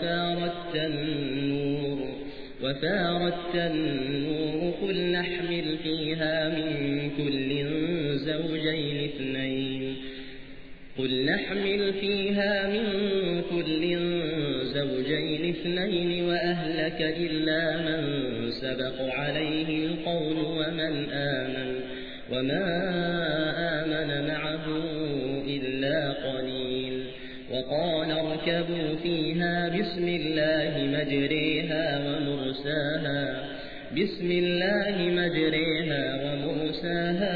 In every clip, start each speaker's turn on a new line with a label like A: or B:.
A: وفارت النور وفارت النور قل نحمل فيها من كل زوجين اثنين. قل نحمل فيها من كل زوجين اثنين وأهلك إلا من سبق عليه القول ومن آمن وما آمن معه إلا قليل. وقال اركبوا فيها بسم الله مجريها ومرساها. بسم الله مجريها ومرساها.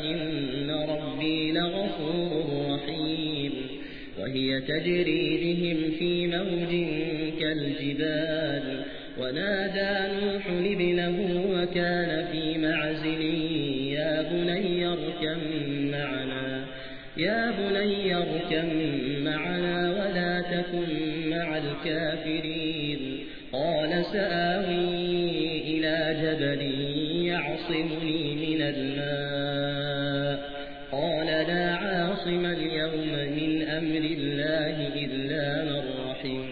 A: إن ربي لغفور رحيم. وهي تجري بهم في موج كالجبال. ونادى نوح لابنه وكان في معزل. يا بني اركم معنا. يا بني اركم معنا تكن مع الكافرين. قال سآوي إلى جبل يعصمني من الماء. قال لا عاصم اليوم من أمر الله إلا من رحم.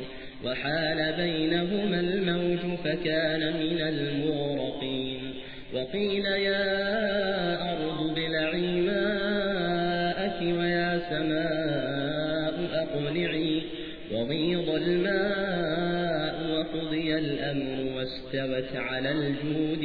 A: وحال بينهما الموج فكان من المغرقين. وقيل يا أرض ابلعي ماءك ويا سماء أقلعي. وغيض الماء وقضي الأمر واستوت على الجود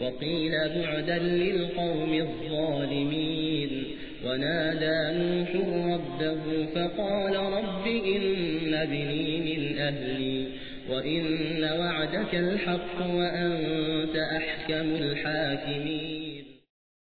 A: وقيل بعدا للقوم الظالمين. ونادى نوح ربه فقال رب إن ابني من أهلي وإن وعدك الحق وأنت أحكم الحاكمين.